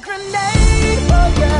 grenade. Oh, for you.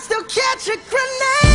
still catch a grenade.